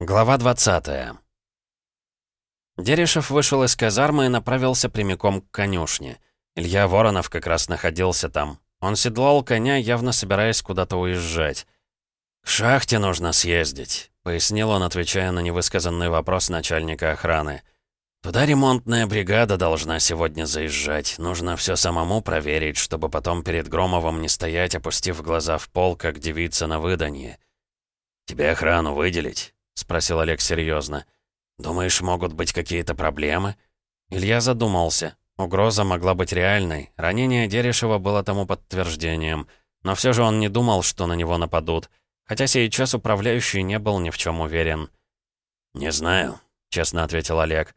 Глава 20 Дерешев вышел из казармы и направился прямиком к конюшне. Илья Воронов как раз находился там. Он седлал коня, явно собираясь куда-то уезжать. «К шахте нужно съездить», — пояснил он, отвечая на невысказанный вопрос начальника охраны. «Туда ремонтная бригада должна сегодня заезжать. Нужно все самому проверить, чтобы потом перед Громовым не стоять, опустив глаза в пол, как девица на выданье. Тебе охрану выделить?» — спросил Олег серьезно. «Думаешь, могут быть какие-то проблемы?» Илья задумался. Угроза могла быть реальной. Ранение Дерешева было тому подтверждением. Но все же он не думал, что на него нападут. Хотя сейчас управляющий не был ни в чем уверен. «Не знаю», — честно ответил Олег.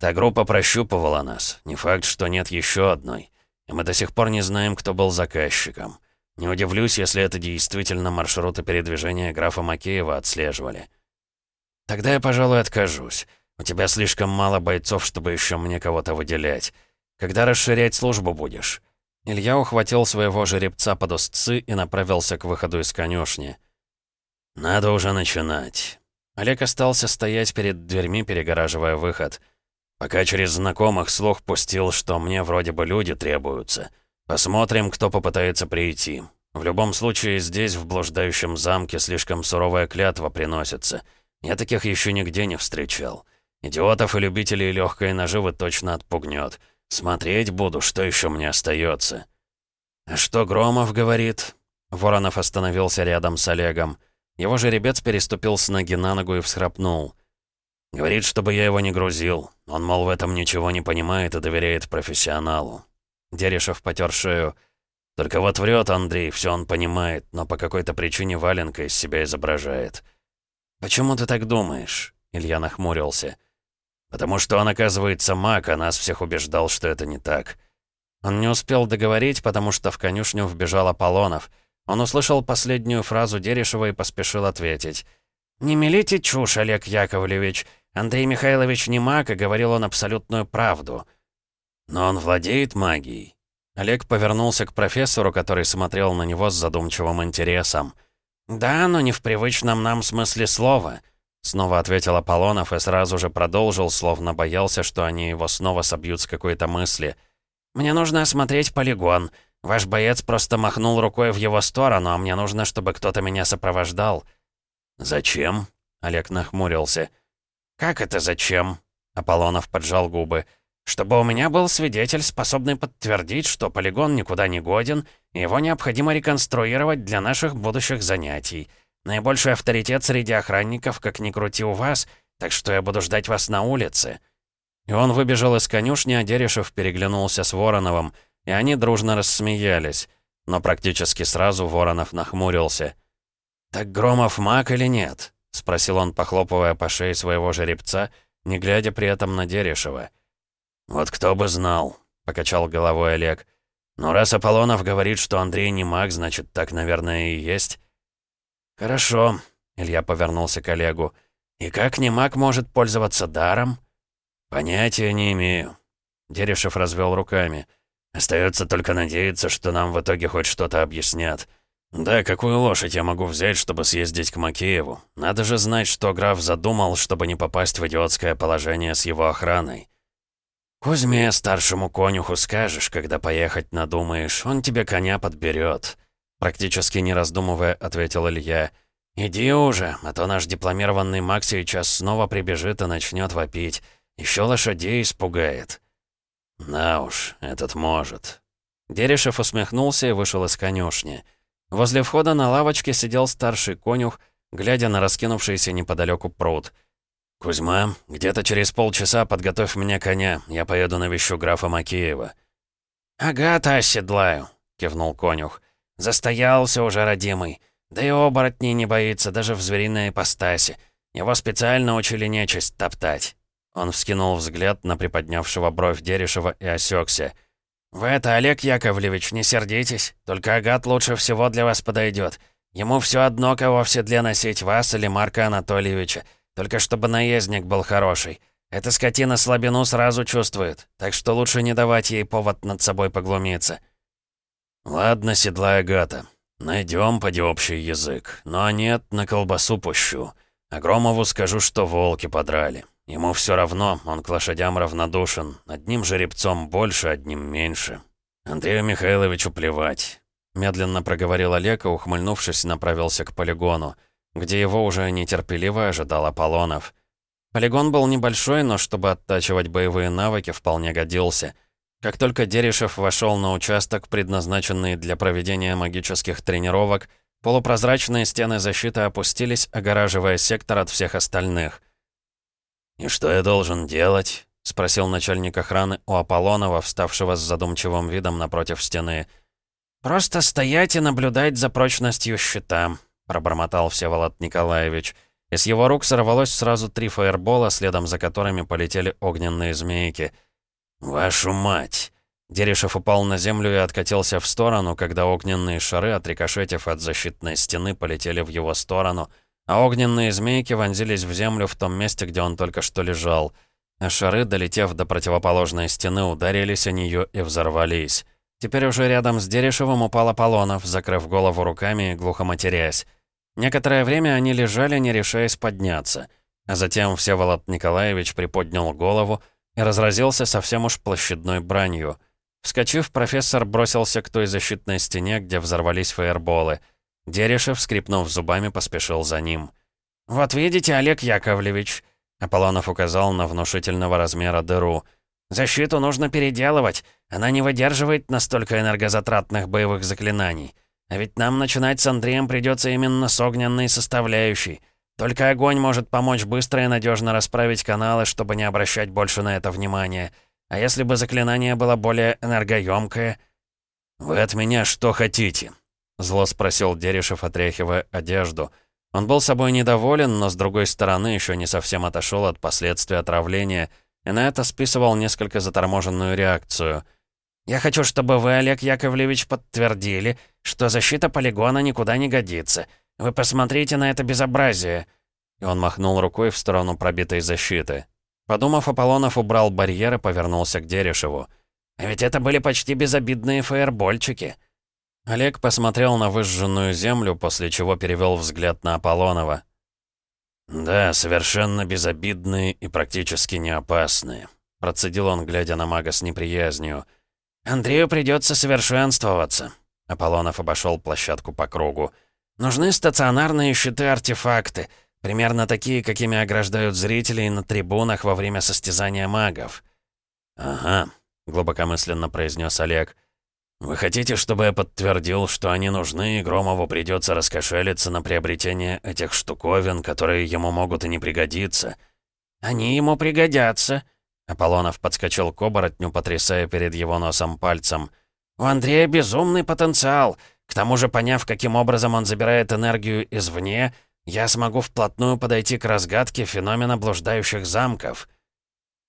«Та группа прощупывала нас. Не факт, что нет еще одной. И мы до сих пор не знаем, кто был заказчиком. Не удивлюсь, если это действительно маршруты передвижения графа Макеева отслеживали». «Тогда я, пожалуй, откажусь. У тебя слишком мало бойцов, чтобы еще мне кого-то выделять. Когда расширять службу будешь?» Илья ухватил своего жеребца под устцы и направился к выходу из конюшни. «Надо уже начинать». Олег остался стоять перед дверьми, перегораживая выход. «Пока через знакомых слух пустил, что мне вроде бы люди требуются. Посмотрим, кто попытается прийти. В любом случае, здесь, в блуждающем замке, слишком суровая клятва приносится». Я таких еще нигде не встречал. Идиотов и любителей легкой наживы точно отпугнет. Смотреть буду, что еще мне остается. А что Громов говорит? Воронов остановился рядом с Олегом. Его жеребец переступил с ноги на ногу и всхрапнул. Говорит, чтобы я его не грузил. Он, мол, в этом ничего не понимает и доверяет профессионалу. Дерешев потер шею. Только вот врет Андрей, все он понимает, но по какой-то причине валенка из себя изображает. «Почему ты так думаешь?» Илья нахмурился. «Потому что он, оказывается, маг, а нас всех убеждал, что это не так». Он не успел договорить, потому что в конюшню вбежал Аполлонов. Он услышал последнюю фразу Дерешева и поспешил ответить. «Не мелите чушь, Олег Яковлевич. Андрей Михайлович не маг, и говорил он абсолютную правду». «Но он владеет магией». Олег повернулся к профессору, который смотрел на него с задумчивым интересом. «Да, но не в привычном нам смысле слова», — снова ответил Аполлонов и сразу же продолжил, словно боялся, что они его снова собьют с какой-то мысли. «Мне нужно осмотреть полигон. Ваш боец просто махнул рукой в его сторону, а мне нужно, чтобы кто-то меня сопровождал». «Зачем?» — Олег нахмурился. «Как это зачем?» — Аполлонов поджал губы. Чтобы у меня был свидетель, способный подтвердить, что полигон никуда не годен, и его необходимо реконструировать для наших будущих занятий. Наибольший авторитет среди охранников, как ни крути у вас, так что я буду ждать вас на улице». И он выбежал из конюшни, а Дерешев переглянулся с Вороновым, и они дружно рассмеялись. Но практически сразу Воронов нахмурился. «Так Громов маг или нет?» — спросил он, похлопывая по шее своего жеребца, не глядя при этом на Дерешева. «Вот кто бы знал», — покачал головой Олег. «Но раз Аполлонов говорит, что Андрей не маг, значит, так, наверное, и есть». «Хорошо», — Илья повернулся к Олегу. «И как не маг может пользоваться даром?» «Понятия не имею». Дерешев развел руками. «Остается только надеяться, что нам в итоге хоть что-то объяснят. Да, какую лошадь я могу взять, чтобы съездить к Макееву? Надо же знать, что граф задумал, чтобы не попасть в идиотское положение с его охраной». «Кузьме, старшему конюху, скажешь, когда поехать надумаешь, он тебе коня подберет», практически не раздумывая, ответил Илья. «Иди уже, а то наш дипломированный маг сейчас снова прибежит и начнет вопить. Еще лошадей испугает». «На уж, этот может». Дерешев усмехнулся и вышел из конюшни. Возле входа на лавочке сидел старший конюх, глядя на раскинувшийся неподалеку пруд — «Кузьма, где-то через полчаса подготовь мне коня, я поеду навещу графа Макеева». «Ага-то оседлаю», — кивнул конюх. «Застоялся уже, родимый. Да и оборотней не боится, даже в звериной ипостаси. Его специально учили нечисть топтать». Он вскинул взгляд на приподнявшего бровь Дерешева и осекся. «Вы это, Олег Яковлевич, не сердитесь. Только Агат лучше всего для вас подойдет. Ему все одно, кого в седле носить, вас или Марка Анатольевича. Только чтобы наездник был хороший. Эта скотина слабину сразу чувствует, так что лучше не давать ей повод над собой поглумиться. Ладно, седлая гата. Найдем поди общий язык. Ну а нет, на колбасу пущу. А Громову скажу, что волки подрали. Ему все равно, он к лошадям равнодушен. Одним жеребцом больше, одним меньше. Андрею Михайловичу плевать. Медленно проговорил Олег и, ухмыльнувшись, направился к полигону, где его уже нетерпеливо ожидал Аполлонов. Полигон был небольшой, но чтобы оттачивать боевые навыки, вполне годился. Как только Дерешев вошел на участок, предназначенный для проведения магических тренировок, полупрозрачные стены защиты опустились, огораживая сектор от всех остальных. «И что я должен делать?» — спросил начальник охраны у Аполлонова, вставшего с задумчивым видом напротив стены — «Просто стоять и наблюдать за прочностью щита», — пробормотал Всеволод Николаевич. Из его рук сорвалось сразу три фаербола, следом за которыми полетели огненные змейки. «Вашу мать!» Дерешев упал на землю и откатился в сторону, когда огненные шары, отрикошетив от защитной стены, полетели в его сторону, а огненные змейки вонзились в землю в том месте, где он только что лежал. А шары, долетев до противоположной стены, ударились о нее и взорвались. Теперь уже рядом с Дерешевым упал Аполлонов, закрыв голову руками и глухо матерясь. Некоторое время они лежали, не решаясь подняться. А затем Всеволод Николаевич приподнял голову и разразился совсем уж площадной бранью. Вскочив, профессор бросился к той защитной стене, где взорвались фаерболы. Дерешев, скрипнув зубами, поспешил за ним. «Вот видите, Олег Яковлевич», — Аполлонов указал на внушительного размера дыру, «защиту нужно переделывать. Она не выдерживает настолько энергозатратных боевых заклинаний. А ведь нам начинать с Андреем придется именно с огненной составляющей. Только огонь может помочь быстро и надежно расправить каналы, чтобы не обращать больше на это внимания. А если бы заклинание было более энергоемкое? «Вы от меня что хотите?» Зло спросил Дерешев, отряхивая одежду. Он был собой недоволен, но с другой стороны еще не совсем отошел от последствий отравления, и на это списывал несколько заторможенную реакцию — я хочу, чтобы вы, Олег Яковлевич, подтвердили, что защита полигона никуда не годится. Вы посмотрите на это безобразие». И он махнул рукой в сторону пробитой защиты. Подумав, Аполлонов убрал барьер и повернулся к Дерешеву. «А ведь это были почти безобидные фаербольчики». Олег посмотрел на выжженную землю, после чего перевел взгляд на Аполлонова. «Да, совершенно безобидные и практически не опасные», процедил он, глядя на мага с неприязнью. «Андрею придется совершенствоваться». Аполлонов обошел площадку по кругу. «Нужны стационарные щиты-артефакты, примерно такие, какими ограждают зрителей на трибунах во время состязания магов». «Ага», — глубокомысленно произнес Олег. «Вы хотите, чтобы я подтвердил, что они нужны, и Громову придется раскошелиться на приобретение этих штуковин, которые ему могут и не пригодиться?» «Они ему пригодятся», Аполлонов подскочил к оборотню, потрясая перед его носом пальцем. «У Андрея безумный потенциал. К тому же, поняв, каким образом он забирает энергию извне, я смогу вплотную подойти к разгадке феномена блуждающих замков».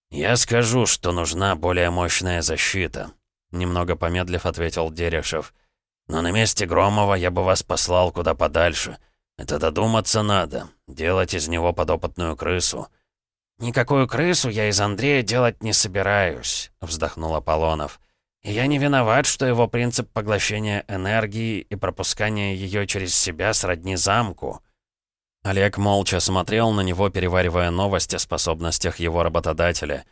«Я скажу, что нужна более мощная защита», — немного помедлив ответил Дерешев. «Но на месте Громова я бы вас послал куда подальше. Это додуматься надо, делать из него подопытную крысу». «Никакую крысу я из Андрея делать не собираюсь», — вздохнул Аполлонов. «И я не виноват, что его принцип поглощения энергии и пропускания ее через себя сродни замку». Олег молча смотрел на него, переваривая новости о способностях его работодателя.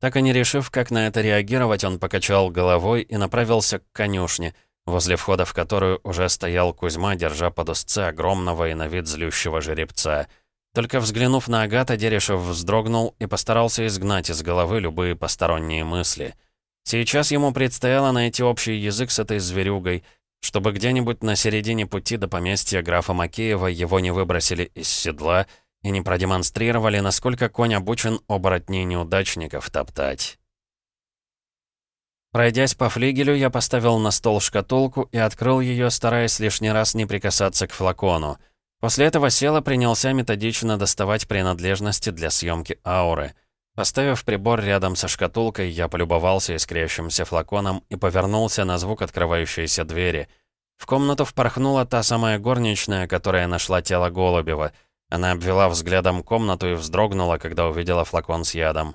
Так и не решив, как на это реагировать, он покачал головой и направился к конюшне, возле входа в которую уже стоял Кузьма, держа под узцы огромного и на вид злющего жеребца — только взглянув на Агата, Дерешев вздрогнул и постарался изгнать из головы любые посторонние мысли. Сейчас ему предстояло найти общий язык с этой зверюгой, чтобы где-нибудь на середине пути до поместья графа Макеева его не выбросили из седла и не продемонстрировали, насколько конь обучен оборотней неудачников топтать. Пройдясь по флигелю, я поставил на стол шкатулку и открыл ее, стараясь лишний раз не прикасаться к флакону. После этого села принялся методично доставать принадлежности для съемки ауры. Поставив прибор рядом со шкатулкой, я полюбовался искрящимся флаконом и повернулся на звук открывающейся двери. В комнату впорхнула та самая горничная, которая нашла тело Голубева. Она обвела взглядом комнату и вздрогнула, когда увидела флакон с ядом.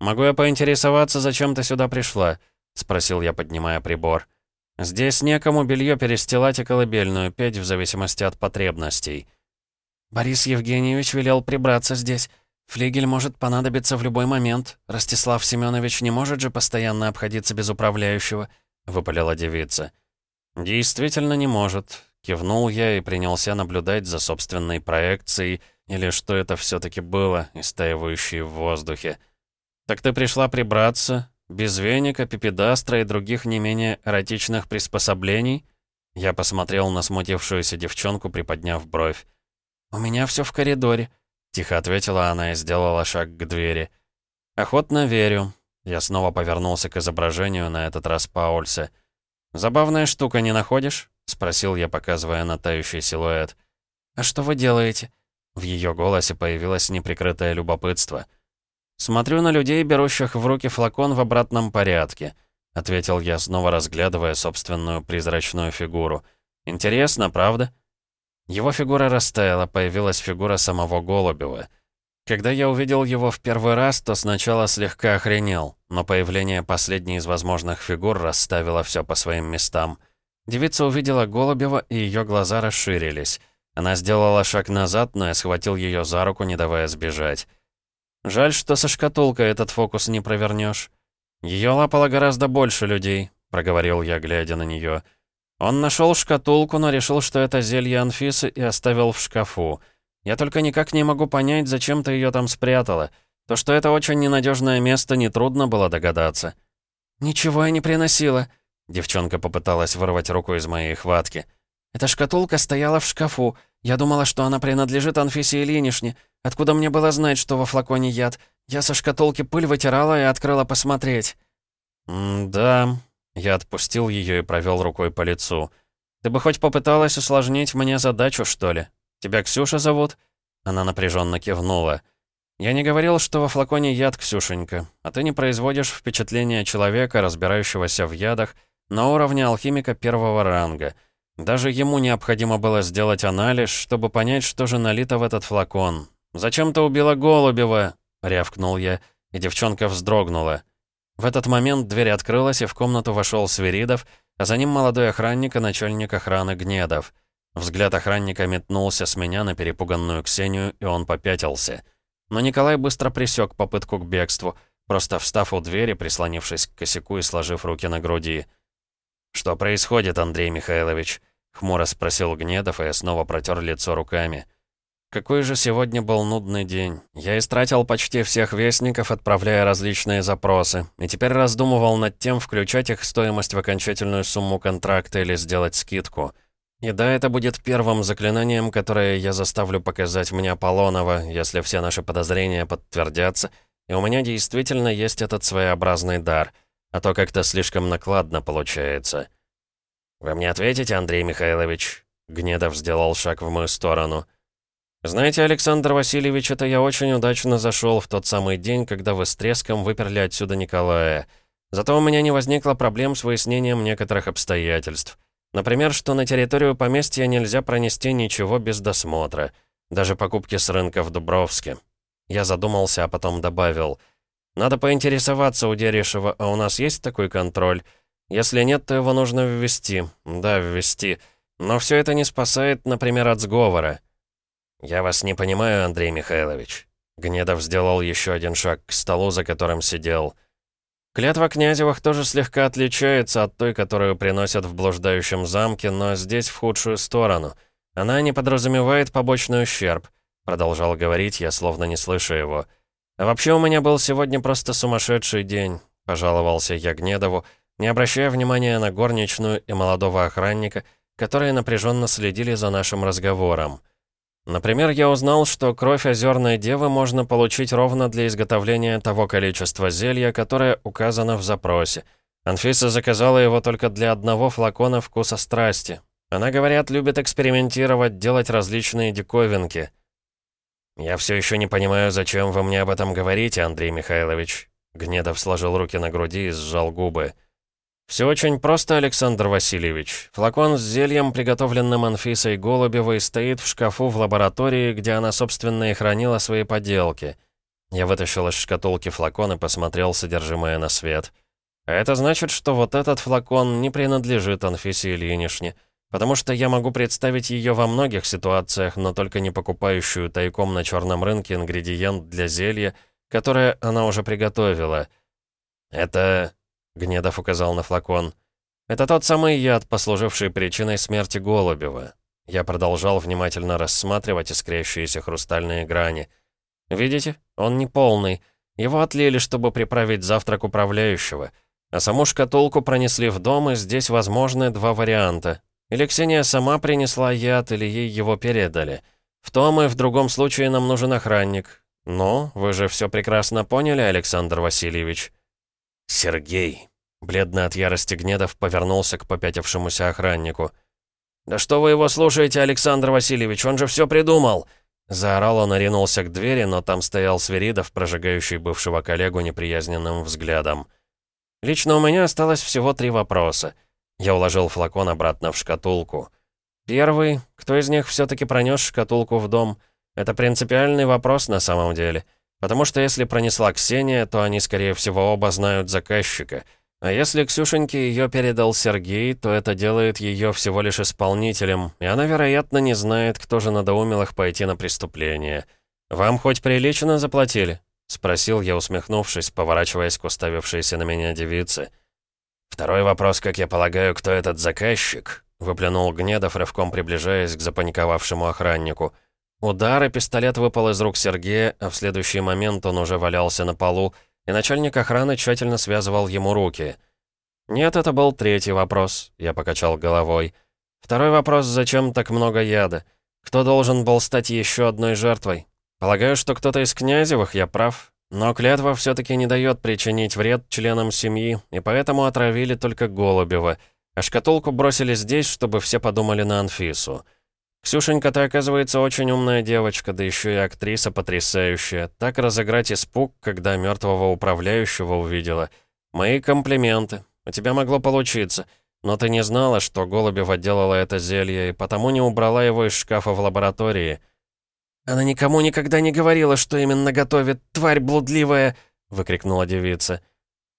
«Могу я поинтересоваться, зачем ты сюда пришла?» — спросил я, поднимая прибор. Здесь некому белье перестилать и колыбельную петь в зависимости от потребностей. «Борис Евгеньевич велел прибраться здесь. Флигель может понадобиться в любой момент. Ростислав Семенович не может же постоянно обходиться без управляющего», — выпалила девица. «Действительно не может», — кивнул я и принялся наблюдать за собственной проекцией, или что это все таки было, истаивающее в воздухе. «Так ты пришла прибраться? Без веника, пипедастра и других не менее эротичных приспособлений?» Я посмотрел на смутившуюся девчонку, приподняв бровь. «У меня все в коридоре», — тихо ответила она и сделала шаг к двери. «Охотно верю». Я снова повернулся к изображению, на этот раз Паульса. «Забавная штука, не находишь?» — спросил я, показывая на силуэт. «А что вы делаете?» В ее голосе появилось неприкрытое любопытство. «Смотрю на людей, берущих в руки флакон в обратном порядке», — ответил я, снова разглядывая собственную призрачную фигуру. «Интересно, правда?» Его фигура растаяла, появилась фигура самого Голубева. Когда я увидел его в первый раз, то сначала слегка охренел, но появление последней из возможных фигур расставило все по своим местам. Девица увидела Голубева, и ее глаза расширились. Она сделала шаг назад, но я схватил ее за руку, не давая сбежать. «Жаль, что со шкатулкой этот фокус не провернешь. Ее лапало гораздо больше людей», — проговорил я, глядя на нее. Он нашел шкатулку, но решил, что это зелье Анфисы, и оставил в шкафу. Я только никак не могу понять, зачем ты ее там спрятала. То, что это очень ненадежное место, нетрудно было догадаться. «Ничего я не приносила», — девчонка попыталась вырвать руку из моей хватки. «Эта шкатулка стояла в шкафу. Я думала, что она принадлежит Анфисе Ильинишне. Откуда мне было знать, что во флаконе яд? Я со шкатулки пыль вытирала и открыла посмотреть». «Да», я отпустил ее и провел рукой по лицу. «Ты бы хоть попыталась усложнить мне задачу, что ли? Тебя Ксюша зовут?» Она напряженно кивнула. «Я не говорил, что во флаконе яд, Ксюшенька, а ты не производишь впечатления человека, разбирающегося в ядах, на уровне алхимика первого ранга. Даже ему необходимо было сделать анализ, чтобы понять, что же налито в этот флакон. «Зачем ты убила Голубева?» — рявкнул я, и девчонка вздрогнула. В этот момент дверь открылась, и в комнату вошел Свиридов, а за ним молодой охранник и начальник охраны Гнедов. Взгляд охранника метнулся с меня на перепуганную Ксению, и он попятился. Но Николай быстро пресек попытку к бегству, просто встав у двери, прислонившись к косяку и сложив руки на груди. «Что происходит, Андрей Михайлович?» — хмуро спросил Гнедов, и снова протер лицо руками. Какой же сегодня был нудный день. Я истратил почти всех вестников, отправляя различные запросы, и теперь раздумывал над тем, включать их стоимость в окончательную сумму контракта или сделать скидку. И да, это будет первым заклинанием, которое я заставлю показать мне Аполлонова, если все наши подозрения подтвердятся, и у меня действительно есть этот своеобразный дар, а то как-то слишком накладно получается. «Вы мне ответите, Андрей Михайлович?» Гнедов сделал шаг в мою сторону – «Знаете, Александр Васильевич, это я очень удачно зашел в тот самый день, когда вы с треском выперли отсюда Николая. Зато у меня не возникло проблем с выяснением некоторых обстоятельств. Например, что на территорию поместья нельзя пронести ничего без досмотра. Даже покупки с рынка в Дубровске. Я задумался, а потом добавил. Надо поинтересоваться у Дерешева, а у нас есть такой контроль? Если нет, то его нужно ввести. Да, ввести. Но все это не спасает, например, от сговора. «Я вас не понимаю, Андрей Михайлович». Гнедов сделал еще один шаг к столу, за которым сидел. Клятва Князевых тоже слегка отличается от той, которую приносят в блуждающем замке, но здесь в худшую сторону. Она не подразумевает побочный ущерб, продолжал говорить я, словно не слыша его. А вообще у меня был сегодня просто сумасшедший день, пожаловался я Гнедову, не обращая внимания на горничную и молодого охранника, которые напряженно следили за нашим разговором. Например, я узнал, что кровь озерной девы можно получить ровно для изготовления того количества зелья, которое указано в запросе. Анфиса заказала его только для одного флакона вкуса страсти. Она, говорят, любит экспериментировать, делать различные диковинки. «Я все еще не понимаю, зачем вы мне об этом говорите, Андрей Михайлович». Гнедов сложил руки на груди и сжал губы. «Все очень просто, Александр Васильевич. Флакон с зельем, приготовленным Анфисой Голубевой, стоит в шкафу в лаборатории, где она, собственно, и хранила свои поделки». Я вытащил из шкатулки флакон и посмотрел содержимое на свет. А это значит, что вот этот флакон не принадлежит Анфисе Ильинишне. Потому что я могу представить ее во многих ситуациях, но только не покупающую тайком на черном рынке ингредиент для зелья, которое она уже приготовила. «Это...» — Гнедов указал на флакон. «Это тот самый яд, послуживший причиной смерти Голубева». Я продолжал внимательно рассматривать искрящиеся хрустальные грани. «Видите? Он не полный. Его отлили, чтобы приправить завтрак управляющего. А саму шкатулку пронесли в дом, и здесь возможны два варианта. Или Ксения сама принесла яд, или ей его передали. В том и в другом случае нам нужен охранник. Но вы же все прекрасно поняли, Александр Васильевич. Сергей. Бледно от ярости Гнедов повернулся к попятившемуся охраннику. «Да что вы его слушаете, Александр Васильевич, он же все придумал!» Заорал он и ринулся к двери, но там стоял Сверидов, прожигающий бывшего коллегу неприязненным взглядом. Лично у меня осталось всего три вопроса. Я уложил флакон обратно в шкатулку. Первый, кто из них все-таки пронес шкатулку в дом? Это принципиальный вопрос на самом деле. Потому что если пронесла Ксения, то они, скорее всего, оба знают заказчика. А если Ксюшеньке ее передал Сергей, то это делает ее всего лишь исполнителем, и она, вероятно, не знает, кто же надоумил их пойти на преступление. «Вам хоть прилично заплатили?» — спросил я, усмехнувшись, поворачиваясь к уставившейся на меня девице. «Второй вопрос, как я полагаю, кто этот заказчик?» — выплюнул Гнедов, рывком приближаясь к запаниковавшему охраннику. Удар, и пистолет выпал из рук Сергея, а в следующий момент он уже валялся на полу, и начальник охраны тщательно связывал ему руки. «Нет, это был третий вопрос», — я покачал головой. «Второй вопрос, зачем так много яда? Кто должен был стать еще одной жертвой? Полагаю, что кто-то из Князевых, я прав. Но клятва все-таки не дает причинить вред членам семьи, и поэтому отравили только Голубева, а шкатулку бросили здесь, чтобы все подумали на Анфису. Ксюшенька, ты, оказывается, очень умная девочка, да еще и актриса потрясающая. Так разыграть испуг, когда мертвого управляющего увидела. Мои комплименты. У тебя могло получиться. Но ты не знала, что Голубева делала это зелье, и потому не убрала его из шкафа в лаборатории. «Она никому никогда не говорила, что именно готовит, тварь блудливая!» — выкрикнула девица.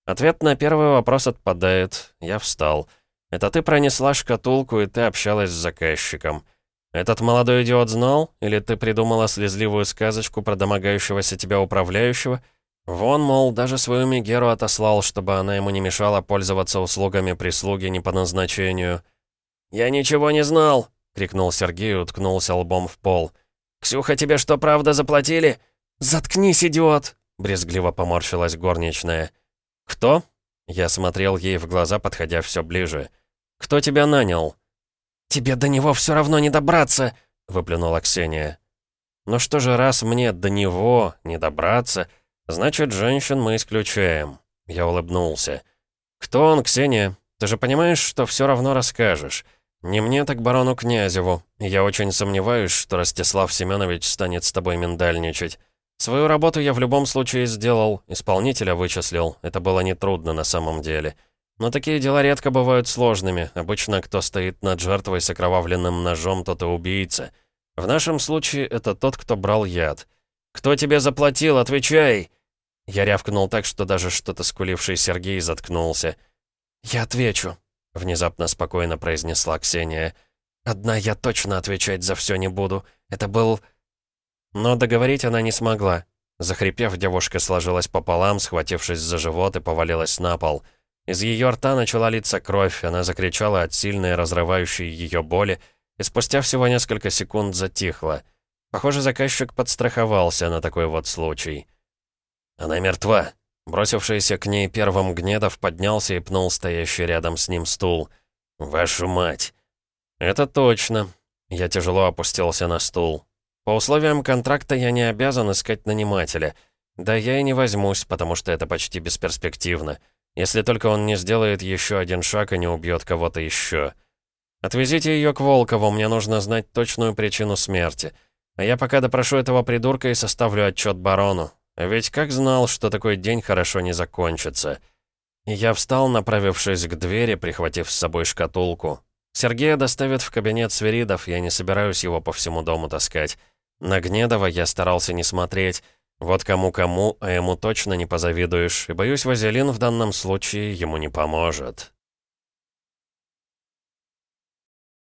Ответ на первый вопрос отпадает. Я встал. «Это ты пронесла шкатулку, и ты общалась с заказчиком. Этот молодой идиот знал? Или ты придумала слезливую сказочку про домогающегося тебя управляющего? Вон, мол, даже свою Мегеру отослал, чтобы она ему не мешала пользоваться услугами прислуги не по назначению». «Я ничего не знал!» — крикнул Сергей и уткнулся лбом в пол. «Ксюха, тебе что, правда заплатили?» «Заткнись, идиот!» — брезгливо поморщилась горничная. «Кто?» — я смотрел ей в глаза, подходя все ближе. «Кто тебя нанял?» «Тебе до него все равно не добраться!» — выплюнула Ксения. «Ну что же, раз мне до него не добраться, значит, женщин мы исключаем». Я улыбнулся. «Кто он, Ксения? Ты же понимаешь, что все равно расскажешь. «Не мне, так барону Князеву. Я очень сомневаюсь, что Ростислав Семенович станет с тобой миндальничать. Свою работу я в любом случае сделал, исполнителя вычислил. Это было нетрудно на самом деле. Но такие дела редко бывают сложными. Обычно кто стоит над жертвой с окровавленным ножом, тот и убийца. В нашем случае это тот, кто брал яд. «Кто тебе заплатил? Отвечай!» Я рявкнул так, что даже что-то скуливший Сергей заткнулся. «Я отвечу», — внезапно спокойно произнесла Ксения. «Одна я точно отвечать за все не буду. Это был...» Но договорить она не смогла. Захрипев, девушка сложилась пополам, схватившись за живот и повалилась на пол. Из ее рта начала литься кровь, она закричала от сильной разрывающей ее боли, и спустя всего несколько секунд затихла. Похоже, заказчик подстраховался на такой вот случай. «Она мертва», Бросившийся к ней первым Гнедов поднялся и пнул стоящий рядом с ним стул. «Вашу мать!» «Это точно». Я тяжело опустился на стул. «По условиям контракта я не обязан искать нанимателя. Да я и не возьмусь, потому что это почти бесперспективно. Если только он не сделает еще один шаг и не убьет кого-то еще. Отвезите ее к Волкову, мне нужно знать точную причину смерти. А я пока допрошу этого придурка и составлю отчет барону. Ведь как знал, что такой день хорошо не закончится. Я встал, направившись к двери, прихватив с собой шкатулку. Сергея доставят в кабинет Сверидов, я не собираюсь его по всему дому таскать. На Гнедова я старался не смотреть. Вот кому-кому, а ему точно не позавидуешь, и боюсь, Вазелин в данном случае ему не поможет.